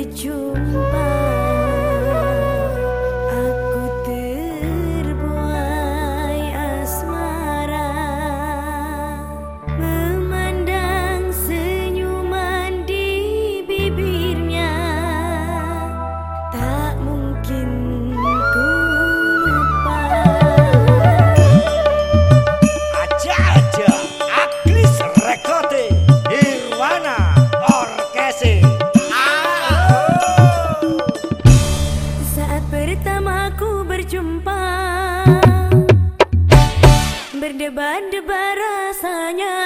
berjumpa. Aku terbuai asmara memandang senyuman di bibirnya. Tak mungkin ku lupa. Aja aja Aglis Rekode Irwana Orkesi Kan ada rasanya